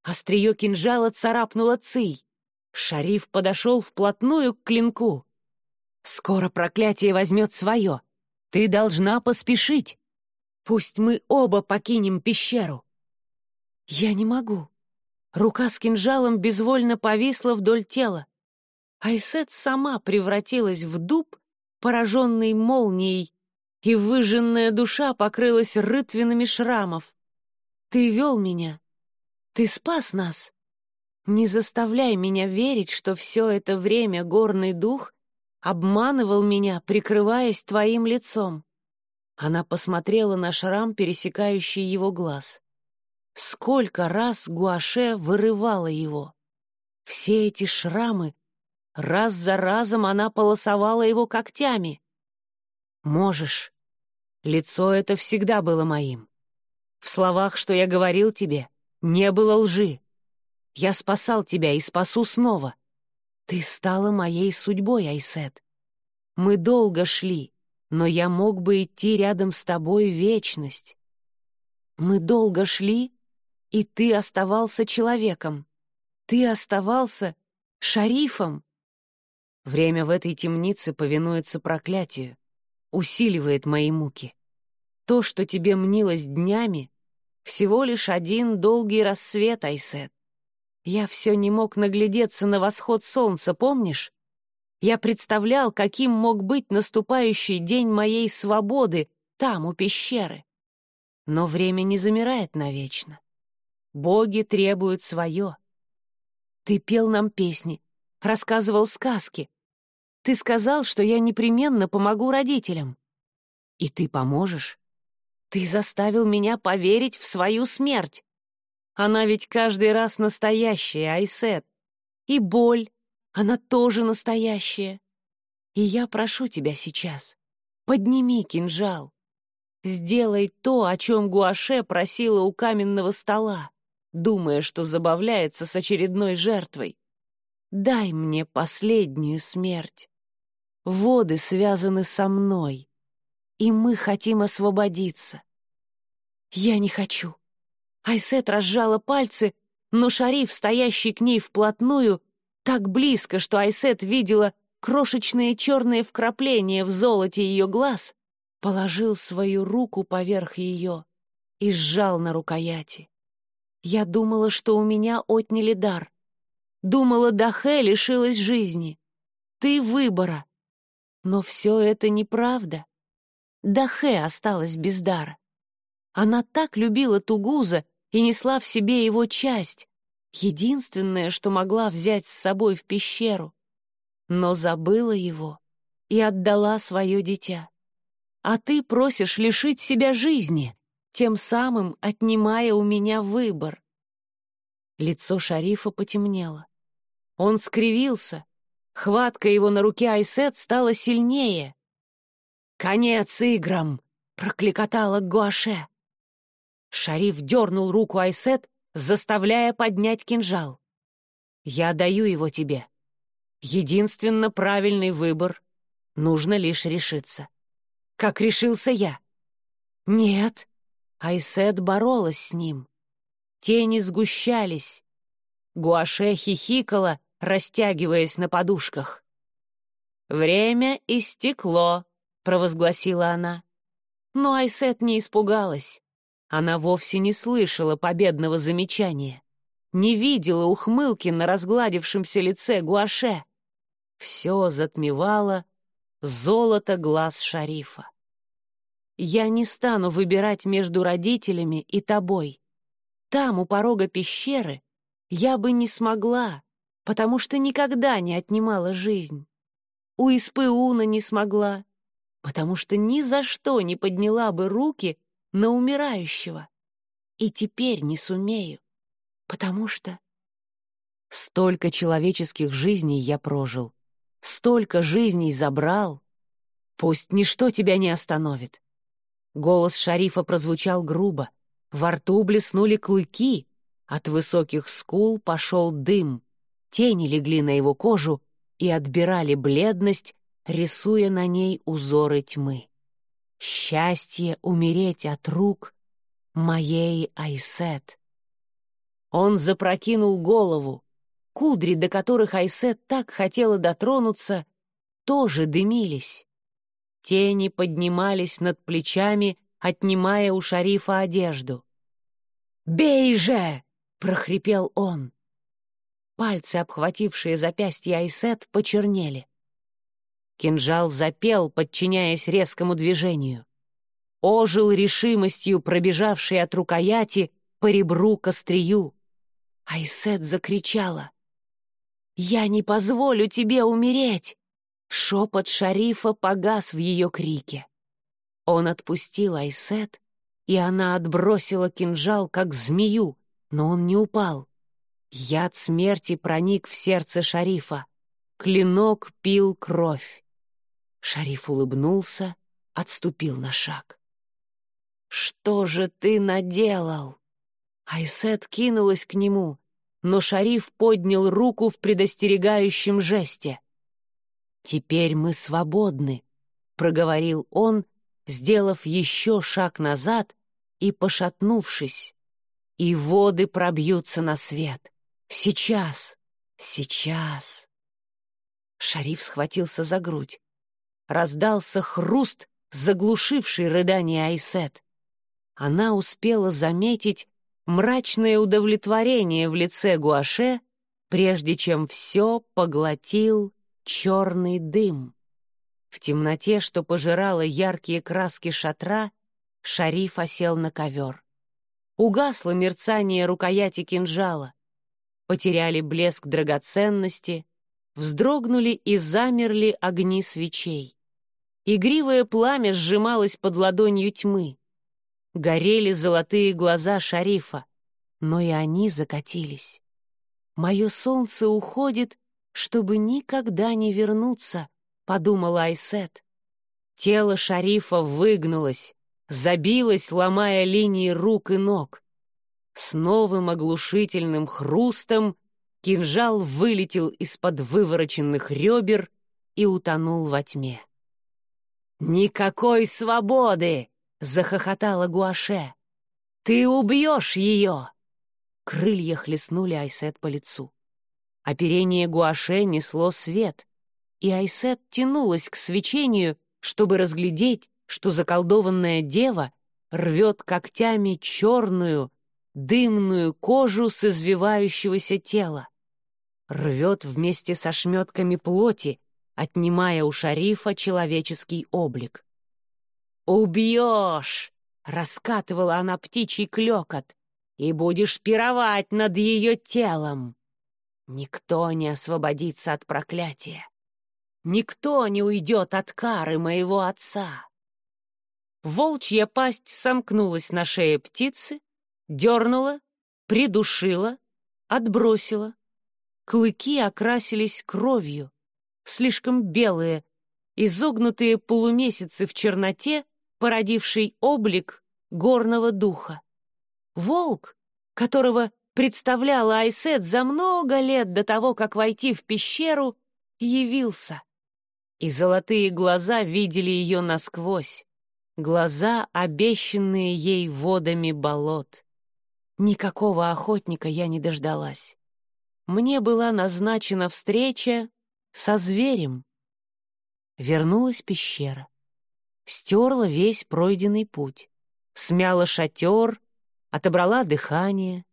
Острие кинжала царапнуло ций. Шариф подошел вплотную к клинку. «Скоро проклятие возьмет свое. Ты должна поспешить. Пусть мы оба покинем пещеру. Я не могу. Рука с кинжалом безвольно повисла вдоль тела. Айсет сама превратилась в дуб, пораженный молнией, и выжженная душа покрылась рытвинами шрамов. Ты вел меня. Ты спас нас. Не заставляй меня верить, что все это время горный дух обманывал меня, прикрываясь твоим лицом. Она посмотрела на шрам, пересекающий его глаз. Сколько раз Гуаше вырывала его. Все эти шрамы, раз за разом она полосовала его когтями. «Можешь. Лицо это всегда было моим. В словах, что я говорил тебе, Не было лжи. Я спасал тебя и спасу снова. Ты стала моей судьбой, Айсет. Мы долго шли, но я мог бы идти рядом с тобой вечность. Мы долго шли, и ты оставался человеком. Ты оставался шарифом. Время в этой темнице повинуется проклятию, усиливает мои муки. То, что тебе мнилось днями, всего лишь один долгий рассвет, Айсет. Я все не мог наглядеться на восход солнца, помнишь? Я представлял, каким мог быть наступающий день моей свободы там, у пещеры. Но время не замирает навечно. Боги требуют свое. Ты пел нам песни, рассказывал сказки. Ты сказал, что я непременно помогу родителям. И ты поможешь. Ты заставил меня поверить в свою смерть. Она ведь каждый раз настоящая, Айсет. И боль, она тоже настоящая. И я прошу тебя сейчас, подними кинжал. Сделай то, о чем Гуаше просила у каменного стола, думая, что забавляется с очередной жертвой. Дай мне последнюю смерть. Воды связаны со мной, и мы хотим освободиться. Я не хочу. Айсет разжала пальцы, но шариф, стоящий к ней вплотную, так близко, что Айсет видела крошечные черные вкрапления в золоте ее глаз, положил свою руку поверх ее и сжал на рукояти. Я думала, что у меня отняли дар. Думала, Дахе лишилась жизни. Ты выбора. Но все это неправда. Дахе осталась без дара. Она так любила Тугуза и несла в себе его часть, единственное, что могла взять с собой в пещеру, но забыла его и отдала свое дитя. А ты просишь лишить себя жизни, тем самым отнимая у меня выбор. Лицо шарифа потемнело. Он скривился. Хватка его на руке Айсет стала сильнее. «Конец играм!» — прокликотала Гуаше. Шариф дернул руку Айсет, заставляя поднять кинжал. «Я даю его тебе. Единственно правильный выбор. Нужно лишь решиться. Как решился я?» «Нет». Айсет боролась с ним. Тени сгущались. Гуаше хихикала, растягиваясь на подушках. «Время истекло», — провозгласила она. Но Айсет не испугалась. Она вовсе не слышала победного замечания, не видела ухмылки на разгладившемся лице Гуаше. Все затмевало золото глаз шарифа. «Я не стану выбирать между родителями и тобой. Там, у порога пещеры, я бы не смогла, потому что никогда не отнимала жизнь. У Испыуна не смогла, потому что ни за что не подняла бы руки на умирающего. И теперь не сумею, потому что... Столько человеческих жизней я прожил, столько жизней забрал. Пусть ничто тебя не остановит. Голос шарифа прозвучал грубо, во рту блеснули клыки, от высоких скул пошел дым, тени легли на его кожу и отбирали бледность, рисуя на ней узоры тьмы. Счастье умереть от рук моей Айсет. Он запрокинул голову. Кудри, до которых Айсет так хотела дотронуться, тоже дымились. Тени поднимались над плечами, отнимая у шарифа одежду. «Бей же!» — прохрипел он. Пальцы, обхватившие запястье Айсет, почернели. Кинжал запел, подчиняясь резкому движению. Ожил решимостью, пробежавшей от рукояти по ребру к. Айсет закричала. «Я не позволю тебе умереть!» Шепот шарифа погас в ее крике. Он отпустил Айсет, и она отбросила кинжал, как змею, но он не упал. Яд смерти проник в сердце шарифа. Клинок пил кровь. Шариф улыбнулся, отступил на шаг. «Что же ты наделал?» Айсет кинулась к нему, но Шариф поднял руку в предостерегающем жесте. «Теперь мы свободны», — проговорил он, сделав еще шаг назад и пошатнувшись. «И воды пробьются на свет. Сейчас, сейчас». Шариф схватился за грудь. Раздался хруст, заглушивший рыдание Айсет. Она успела заметить мрачное удовлетворение в лице Гуаше, прежде чем все поглотил черный дым. В темноте, что пожирало яркие краски шатра, шариф осел на ковер. Угасло мерцание рукояти кинжала. Потеряли блеск драгоценности, вздрогнули и замерли огни свечей. Игривое пламя сжималось под ладонью тьмы. Горели золотые глаза шарифа, но и они закатились. Мое солнце уходит, чтобы никогда не вернуться, подумала Айсет. Тело шарифа выгнулось, забилось, ломая линии рук и ног. С новым оглушительным хрустом кинжал вылетел из-под вывороченных ребер и утонул во тьме. «Никакой свободы!» — захохотала Гуаше. «Ты убьешь ее!» Крылья хлестнули Айсет по лицу. Оперение Гуаше несло свет, и Айсет тянулась к свечению, чтобы разглядеть, что заколдованная дева рвет когтями черную, дымную кожу с извивающегося тела. Рвет вместе со шметками плоти, отнимая у шарифа человеческий облик. «Убьешь!» — раскатывала она птичий клекот, «и будешь пировать над ее телом!» Никто не освободится от проклятия. Никто не уйдет от кары моего отца. Волчья пасть сомкнулась на шее птицы, дернула, придушила, отбросила. Клыки окрасились кровью, слишком белые, изогнутые полумесяцы в черноте, породивший облик горного духа. Волк, которого представляла Айсет за много лет до того, как войти в пещеру, явился. И золотые глаза видели ее насквозь, глаза, обещанные ей водами болот. Никакого охотника я не дождалась. Мне была назначена встреча со зверем. Вернулась пещера. Стерла весь пройденный путь. Смяла шатер, отобрала дыхание —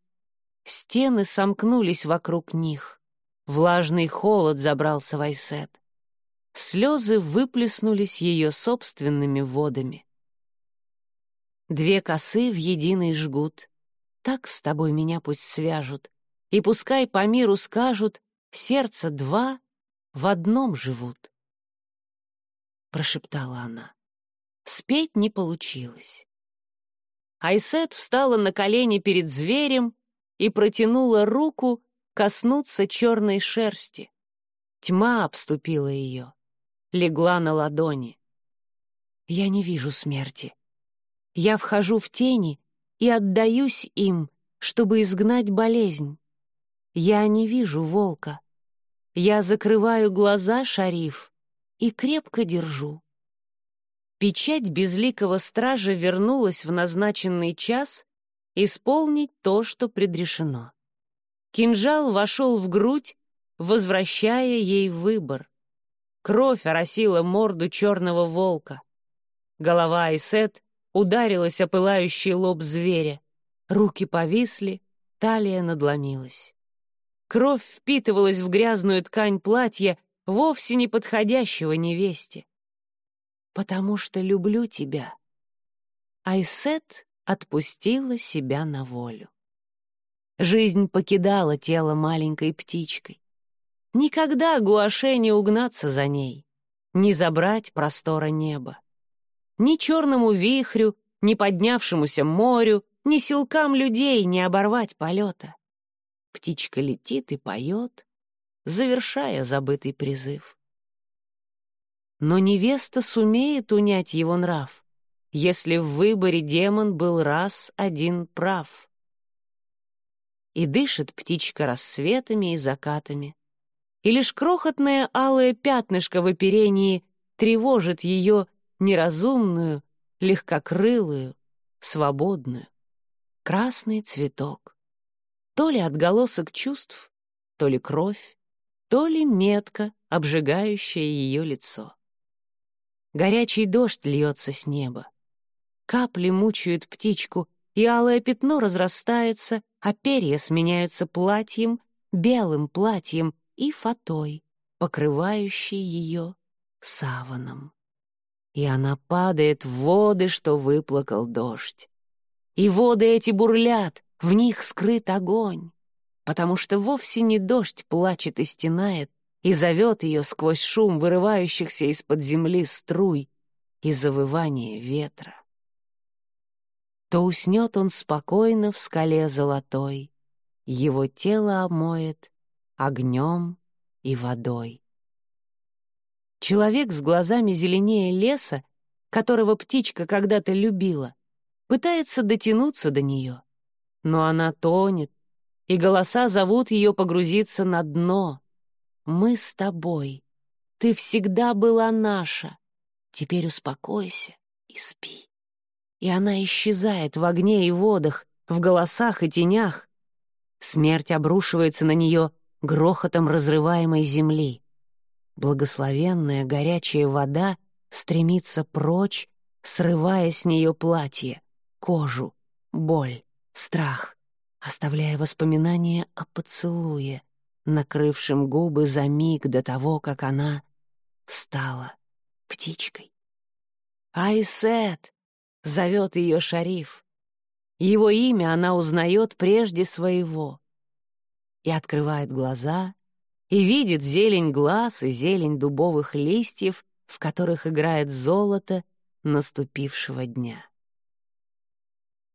Стены сомкнулись вокруг них. Влажный холод забрался в Айсет. Слезы выплеснулись ее собственными водами. Две косы в единый жгут. Так с тобой меня пусть свяжут. И пускай по миру скажут, сердце два в одном живут. Прошептала она. Спеть не получилось. Айсет встала на колени перед зверем и протянула руку коснуться черной шерсти. Тьма обступила ее, легла на ладони. Я не вижу смерти. Я вхожу в тени и отдаюсь им, чтобы изгнать болезнь. Я не вижу волка. Я закрываю глаза, шариф, и крепко держу. Печать безликого стража вернулась в назначенный час исполнить то, что предрешено. Кинжал вошел в грудь, возвращая ей выбор. Кровь оросила морду черного волка. Голова Айсет ударилась о пылающий лоб зверя. Руки повисли, талия надломилась. Кровь впитывалась в грязную ткань платья, вовсе не подходящего невесте. «Потому что люблю тебя». Айсет отпустила себя на волю. Жизнь покидала тело маленькой птичкой. Никогда Гуаше не угнаться за ней, не забрать простора неба. Ни черному вихрю, ни поднявшемуся морю, ни силкам людей не оборвать полета. Птичка летит и поет, завершая забытый призыв. Но невеста сумеет унять его нрав, если в выборе демон был раз один прав. и дышит птичка рассветами и закатами. И лишь крохотное алое пятнышко в оперении тревожит ее неразумную, легкокрылую, свободную. Красный цветок. То ли отголосок чувств, то ли кровь, то ли метка, обжигающая ее лицо. Горячий дождь льется с неба. Капли мучают птичку, и алое пятно разрастается, а перья сменяются платьем, белым платьем и фатой, покрывающей ее саваном. И она падает в воды, что выплакал дождь. И воды эти бурлят, в них скрыт огонь, потому что вовсе не дождь плачет и стенает, и зовет ее сквозь шум вырывающихся из-под земли струй и завывание ветра. То уснет он спокойно в скале золотой, его тело омоет огнем и водой. Человек с глазами зеленее леса, которого птичка когда-то любила, пытается дотянуться до нее, но она тонет, и голоса зовут ее погрузиться на дно, мы с тобой. Ты всегда была наша. Теперь успокойся и спи. И она исчезает в огне и водах, в голосах и тенях. Смерть обрушивается на нее грохотом разрываемой земли. Благословенная горячая вода стремится прочь, срывая с нее платье, кожу, боль, страх, оставляя воспоминания о поцелуе, накрывшим губы за миг до того, как она стала птичкой. «Айсет!» — зовет ее шариф. Его имя она узнает прежде своего. И открывает глаза, и видит зелень глаз и зелень дубовых листьев, в которых играет золото наступившего дня.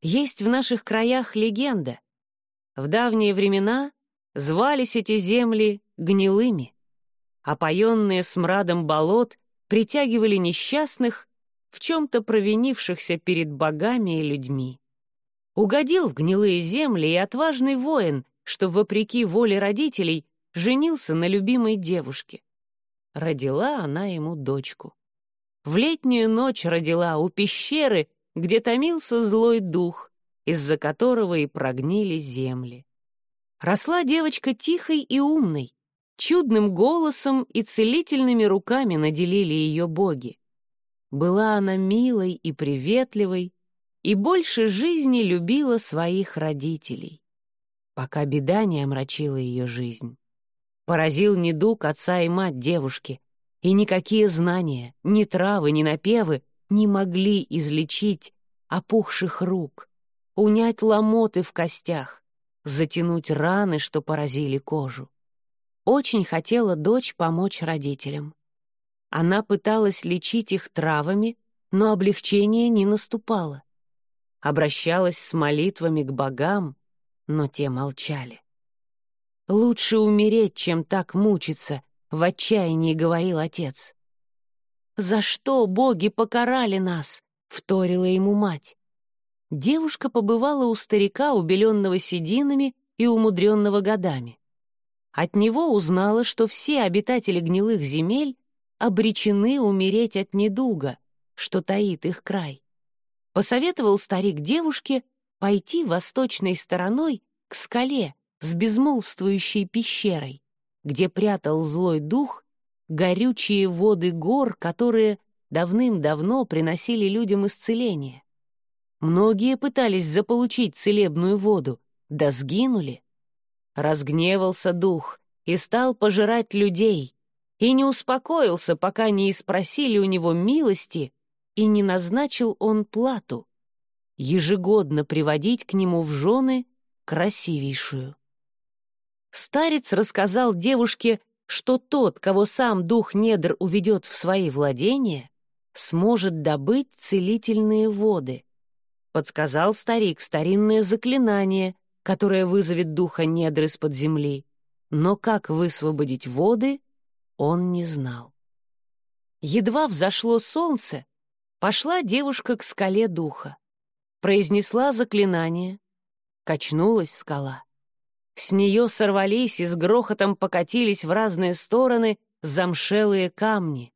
Есть в наших краях легенда. В давние времена Звались эти земли гнилыми. Опоенные смрадом болот притягивали несчастных, в чем-то провинившихся перед богами и людьми. Угодил в гнилые земли и отважный воин, что, вопреки воле родителей, женился на любимой девушке. Родила она ему дочку. В летнюю ночь родила у пещеры, где томился злой дух, из-за которого и прогнили земли. Росла девочка тихой и умной, чудным голосом и целительными руками наделили ее боги. Была она милой и приветливой, и больше жизни любила своих родителей, пока беда не омрачила ее жизнь. Поразил недуг отца и мать девушки, и никакие знания, ни травы, ни напевы не могли излечить опухших рук, унять ломоты в костях, затянуть раны, что поразили кожу. Очень хотела дочь помочь родителям. Она пыталась лечить их травами, но облегчение не наступало. Обращалась с молитвами к богам, но те молчали. «Лучше умереть, чем так мучиться», — в отчаянии говорил отец. «За что боги покарали нас?» — вторила ему мать девушка побывала у старика, убеленного сединами и умудренного годами. От него узнала, что все обитатели гнилых земель обречены умереть от недуга, что таит их край. Посоветовал старик девушке пойти восточной стороной к скале с безмолвствующей пещерой, где прятал злой дух горючие воды гор, которые давным-давно приносили людям исцеление. Многие пытались заполучить целебную воду, да сгинули. Разгневался дух и стал пожирать людей, и не успокоился, пока не испросили у него милости, и не назначил он плату — ежегодно приводить к нему в жены красивейшую. Старец рассказал девушке, что тот, кого сам дух недр уведет в свои владения, сможет добыть целительные воды — Подсказал старик старинное заклинание, которое вызовет духа недр из-под земли. Но как высвободить воды, он не знал. Едва взошло солнце, пошла девушка к скале духа. Произнесла заклинание. Качнулась скала. С нее сорвались и с грохотом покатились в разные стороны замшелые камни.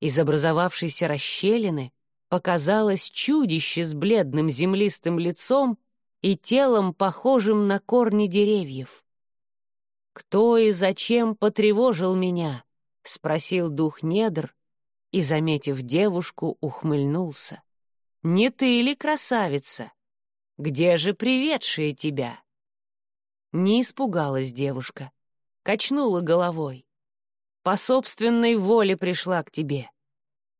Из образовавшейся расщелины показалось чудище с бледным землистым лицом и телом, похожим на корни деревьев. «Кто и зачем потревожил меня?» — спросил дух недр и, заметив девушку, ухмыльнулся. «Не ты ли красавица? Где же приведшие тебя?» Не испугалась девушка, качнула головой. «По собственной воле пришла к тебе.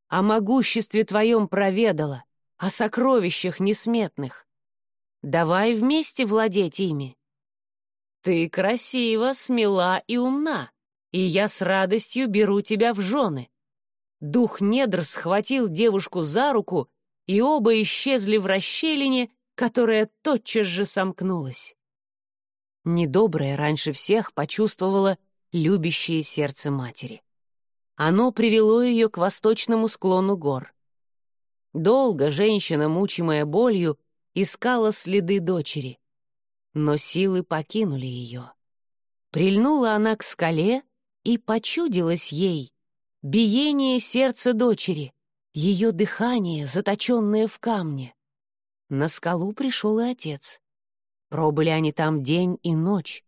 О могуществе твоем проведала, о сокровищах несметных. Давай вместе владеть ими. Ты красива, смела и умна, и я с радостью беру тебя в жены. Дух недр схватил девушку за руку, и оба исчезли в расщелине, которая тотчас же сомкнулась. Недоброе раньше всех почувствовало любящее сердце матери. Оно привело ее к восточному склону гор. Долго женщина, мучимая болью, искала следы дочери. Но силы покинули ее. Прильнула она к скале, и почудилось ей биение сердца дочери, ее дыхание, заточенное в камне. На скалу пришел и отец. Пробыли они там день и ночь.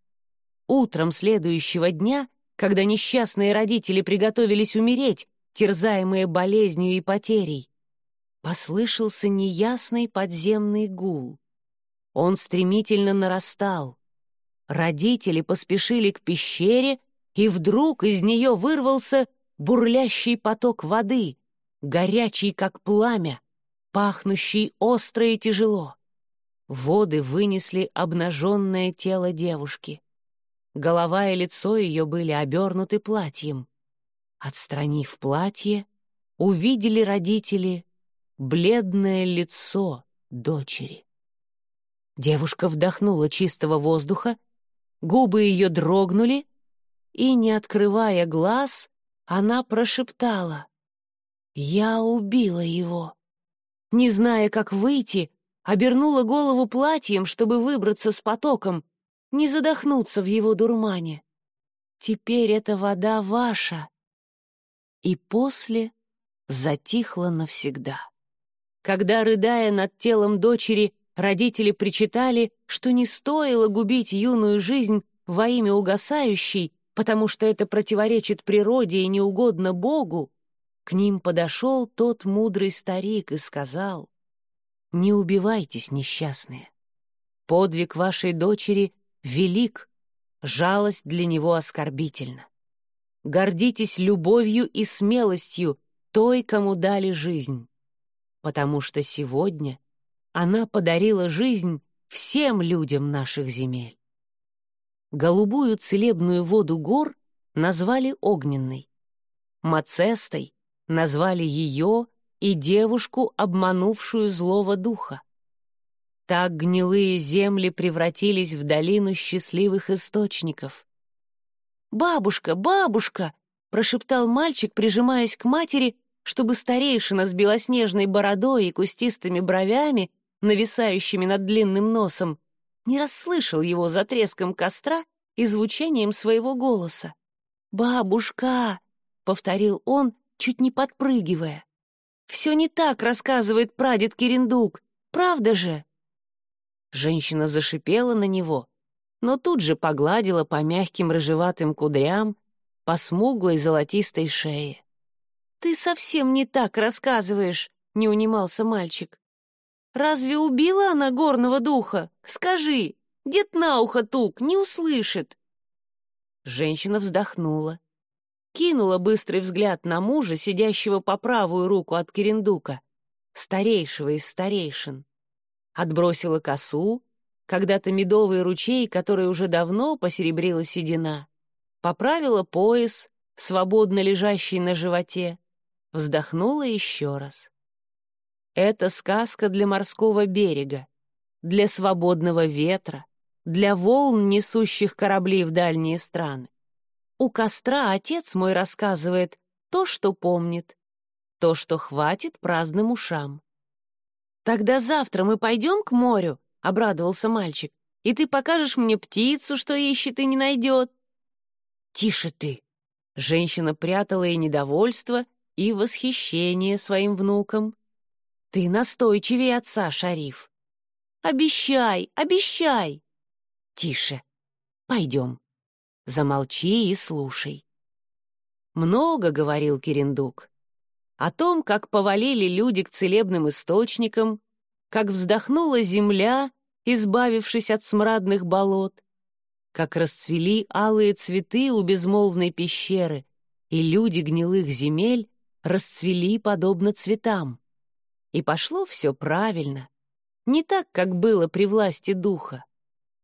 Утром следующего дня, когда несчастные родители приготовились умереть, терзаемые болезнью и потерей, послышался неясный подземный гул. Он стремительно нарастал. Родители поспешили к пещере, и вдруг из нее вырвался бурлящий поток воды, горячий, как пламя, пахнущий остро и тяжело. Воды вынесли обнаженное тело девушки. Голова и лицо ее были обернуты платьем. Отстранив платье, увидели родители бледное лицо дочери. Девушка вдохнула чистого воздуха, губы ее дрогнули, и, не открывая глаз, она прошептала «Я убила его». Не зная, как выйти, обернула голову платьем, чтобы выбраться с потоком, не задохнуться в его дурмане. Теперь эта вода ваша. И после затихла навсегда. Когда, рыдая над телом дочери, родители причитали, что не стоило губить юную жизнь во имя угасающей, потому что это противоречит природе и неугодно Богу, к ним подошел тот мудрый старик и сказал, «Не убивайтесь, несчастные. Подвиг вашей дочери велик, жалость для него оскорбительна. Гордитесь любовью и смелостью той, кому дали жизнь потому что сегодня она подарила жизнь всем людям наших земель. Голубую целебную воду гор назвали огненной. Мацестой назвали ее и девушку, обманувшую злого духа. Так гнилые земли превратились в долину счастливых источников. «Бабушка, бабушка!» — прошептал мальчик, прижимаясь к матери чтобы старейшина с белоснежной бородой и кустистыми бровями, нависающими над длинным носом, не расслышал его за треском костра и звучанием своего голоса. «Бабушка!» — повторил он, чуть не подпрыгивая. «Все не так рассказывает прадед Кирендук, правда же?» Женщина зашипела на него, но тут же погладила по мягким рыжеватым кудрям, по смуглой золотистой шее. «Ты совсем не так рассказываешь», — не унимался мальчик. «Разве убила она горного духа? Скажи, дед на ухо тук, не услышит». Женщина вздохнула, кинула быстрый взгляд на мужа, сидящего по правую руку от Керендука, старейшего из старейшин. Отбросила косу, когда-то медовый ручей, который уже давно посеребрила седина, поправила пояс, свободно лежащий на животе, вздохнула еще раз. Это сказка для морского берега, для свободного ветра, для волн, несущих корабли в дальние страны. У костра отец мой рассказывает то, что помнит, то, что хватит праздным ушам. «Тогда завтра мы пойдем к морю», — обрадовался мальчик. и ты покажешь мне птицу, что ищет и не найдет». «Тише ты!» Женщина прятала и недовольство, и восхищение своим внуком. «Ты настойчивее отца, Шариф. Обещай, обещай!» «Тише. Пойдем. Замолчи и слушай». Много говорил Кирендук. О том, как повалили люди к целебным источникам, как вздохнула земля, избавившись от смрадных болот, как расцвели алые цветы у безмолвной пещеры, и люди гнилых земель расцвели подобно цветам. И пошло все правильно, не так, как было при власти духа.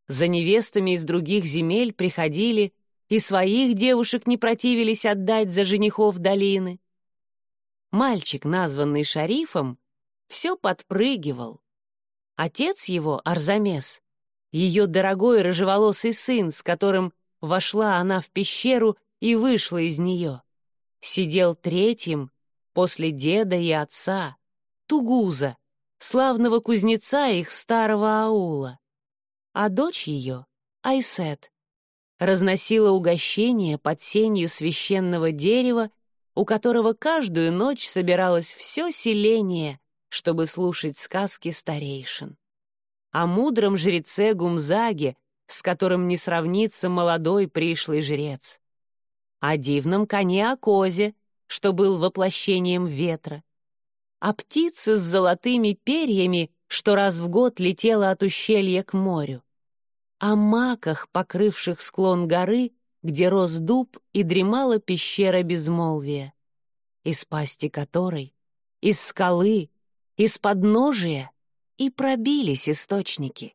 За невестами из других земель приходили и своих девушек не противились отдать за женихов долины. Мальчик, названный шарифом, все подпрыгивал. Отец его, Арзамес, ее дорогой рыжеволосый сын, с которым вошла она в пещеру и вышла из нее, сидел третьим после деда и отца, Тугуза, славного кузнеца их старого аула. А дочь ее, Айсет, разносила угощения под сенью священного дерева, у которого каждую ночь собиралось все селение, чтобы слушать сказки старейшин. О мудром жреце Гумзаге, с которым не сравнится молодой пришлый жрец. О дивном коне Акозе, что был воплощением ветра. О птице с золотыми перьями, что раз в год летела от ущелья к морю о маках, покрывших склон горы, где рос дуб и дремала пещера безмолвия, из пасти которой, из скалы, из подножия и пробились источники.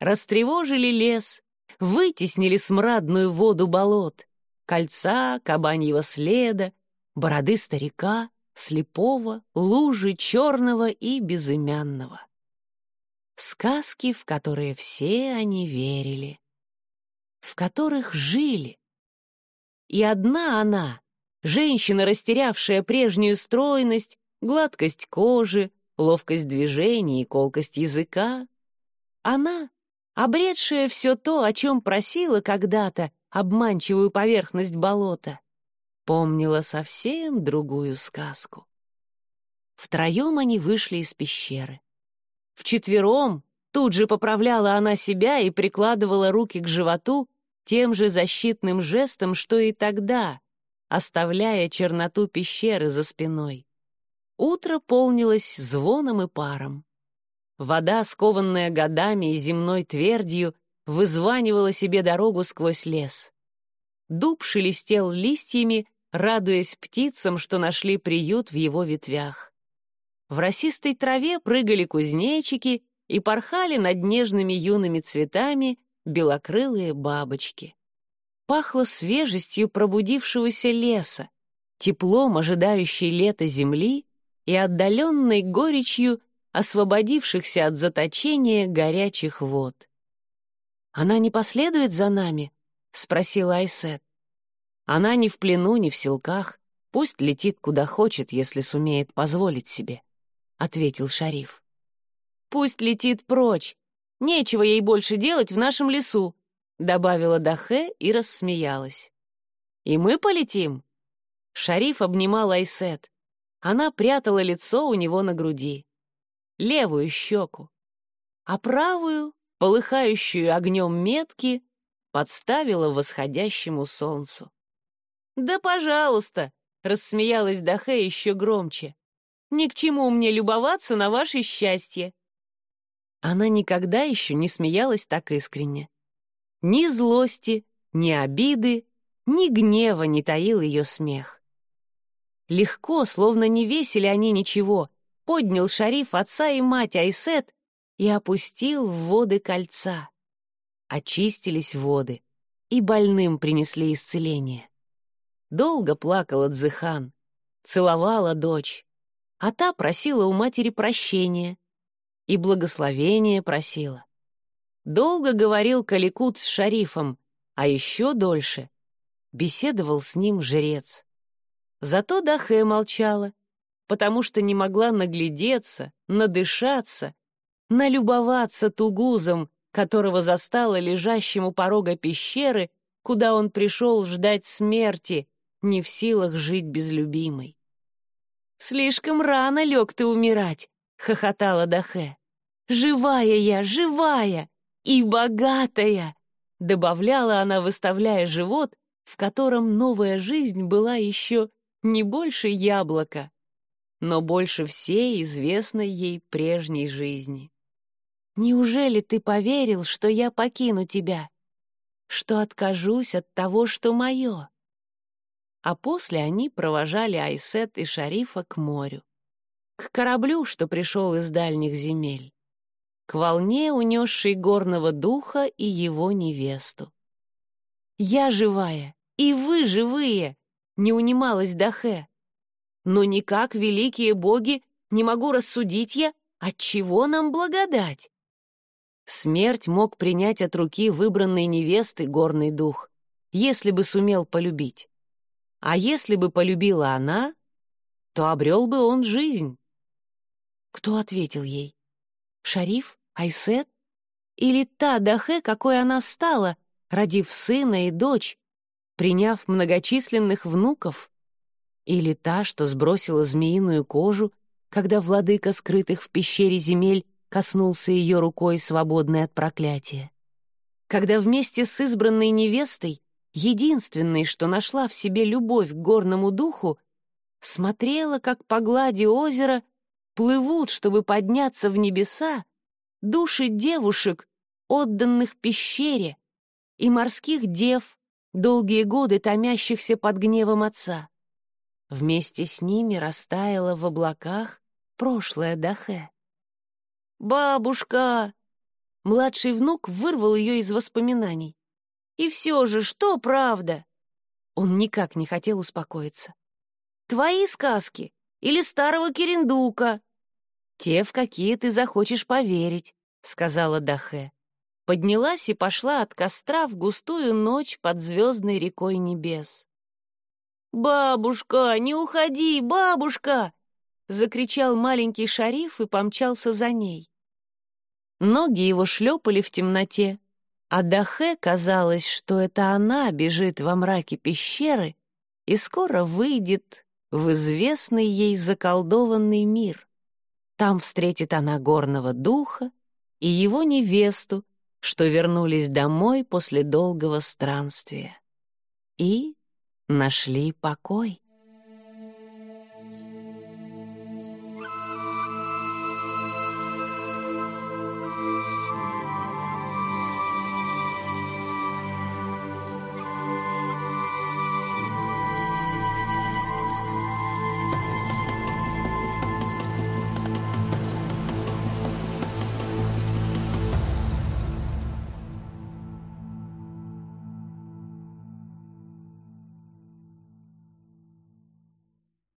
Растревожили лес, вытеснили смрадную воду болот, кольца, кабаньего следа, бороды старика, слепого, лужи черного и безымянного сказки, в которые все они верили, в которых жили. И одна она, женщина, растерявшая прежнюю стройность, гладкость кожи, ловкость движений и колкость языка, она, обретшая все то, о чем просила когда-то обманчивую поверхность болота, помнила совсем другую сказку. Втроем они вышли из пещеры. Вчетвером тут же поправляла она себя и прикладывала руки к животу тем же защитным жестом, что и тогда, оставляя черноту пещеры за спиной. Утро полнилось звоном и паром. Вода, скованная годами и земной твердью, вызванивала себе дорогу сквозь лес. Дуб шелестел листьями, радуясь птицам, что нашли приют в его ветвях. В росистой траве прыгали кузнечики и порхали над нежными юными цветами белокрылые бабочки. Пахло свежестью пробудившегося леса, теплом ожидающей лета земли и отдаленной горечью освободившихся от заточения горячих вод. «Она не последует за нами?» — спросила Айсет. «Она ни в плену, ни в селках. Пусть летит куда хочет, если сумеет позволить себе». — ответил шариф. «Пусть летит прочь. Нечего ей больше делать в нашем лесу», — добавила Дахе и рассмеялась. «И мы полетим?» Шариф обнимал Айсет. Она прятала лицо у него на груди. Левую щеку. А правую, полыхающую огнем метки, подставила восходящему солнцу. «Да, пожалуйста!» — рассмеялась Дахе еще громче. Ни к чему мне любоваться на ваше счастье». Она никогда еще не смеялась так искренне. Ни злости, ни обиды, ни гнева не таил ее смех. Легко, словно не весили они ничего, поднял шариф отца и мать Айсет и опустил в воды кольца. Очистились воды, и больным принесли исцеление. Долго плакала Дзыхан, целовала дочь, а та просила у матери прощения и благословения просила. Долго говорил Каликут с шарифом, а еще дольше беседовал с ним жрец. Зато Дахе молчала, потому что не могла наглядеться, надышаться, налюбоваться тугузом, которого застала лежащим у порога пещеры, куда он пришел ждать смерти, не в силах жить без любимой. «Слишком рано лег ты умирать», — хохотала Дахе. «Живая я, живая и богатая!» — добавляла она, выставляя живот, в котором новая жизнь была еще не больше яблока, но больше всей известной ей прежней жизни. «Неужели ты поверил, что я покину тебя? Что откажусь от того, что мое?» А после они провожали Айсет и Шарифа к морю, к кораблю, что пришел из дальних земель, к волне, унесшей горного духа и его невесту. «Я живая, и вы живые!» — не унималась Дахе. «Но никак, великие боги, не могу рассудить я, от чего нам благодать?» Смерть мог принять от руки выбранной невесты горный дух, если бы сумел полюбить. А если бы полюбила она, то обрел бы он жизнь. Кто ответил ей? Шариф? Айсет? Или та Дахе, какой она стала, родив сына и дочь, приняв многочисленных внуков? Или та, что сбросила змеиную кожу, когда владыка скрытых в пещере земель коснулся ее рукой, свободной от проклятия? Когда вместе с избранной невестой, единственной, что нашла в себе любовь к горному духу, смотрела, как по глади озера плывут, чтобы подняться в небеса, души девушек, отданных пещере, и морских дев, долгие годы томящихся под гневом отца. Вместе с ними растаяло в облаках прошлое Дахе. «Бабушка!» Младший внук вырвал ее из воспоминаний. «И все же, что правда?» Он никак не хотел успокоиться. «Твои сказки или старого Керендука?» «Те, в какие ты захочешь поверить», — сказала Дахе поднялась и пошла от костра в густую ночь под звездной рекой небес. «Бабушка, не уходи, бабушка!» — закричал маленький шариф и помчался за ней. Ноги его шлепали в темноте, а Дахе казалось, что это она бежит во мраке пещеры и скоро выйдет в известный ей заколдованный мир. Там встретит она горного духа и его невесту, что вернулись домой после долгого странствия и нашли покой.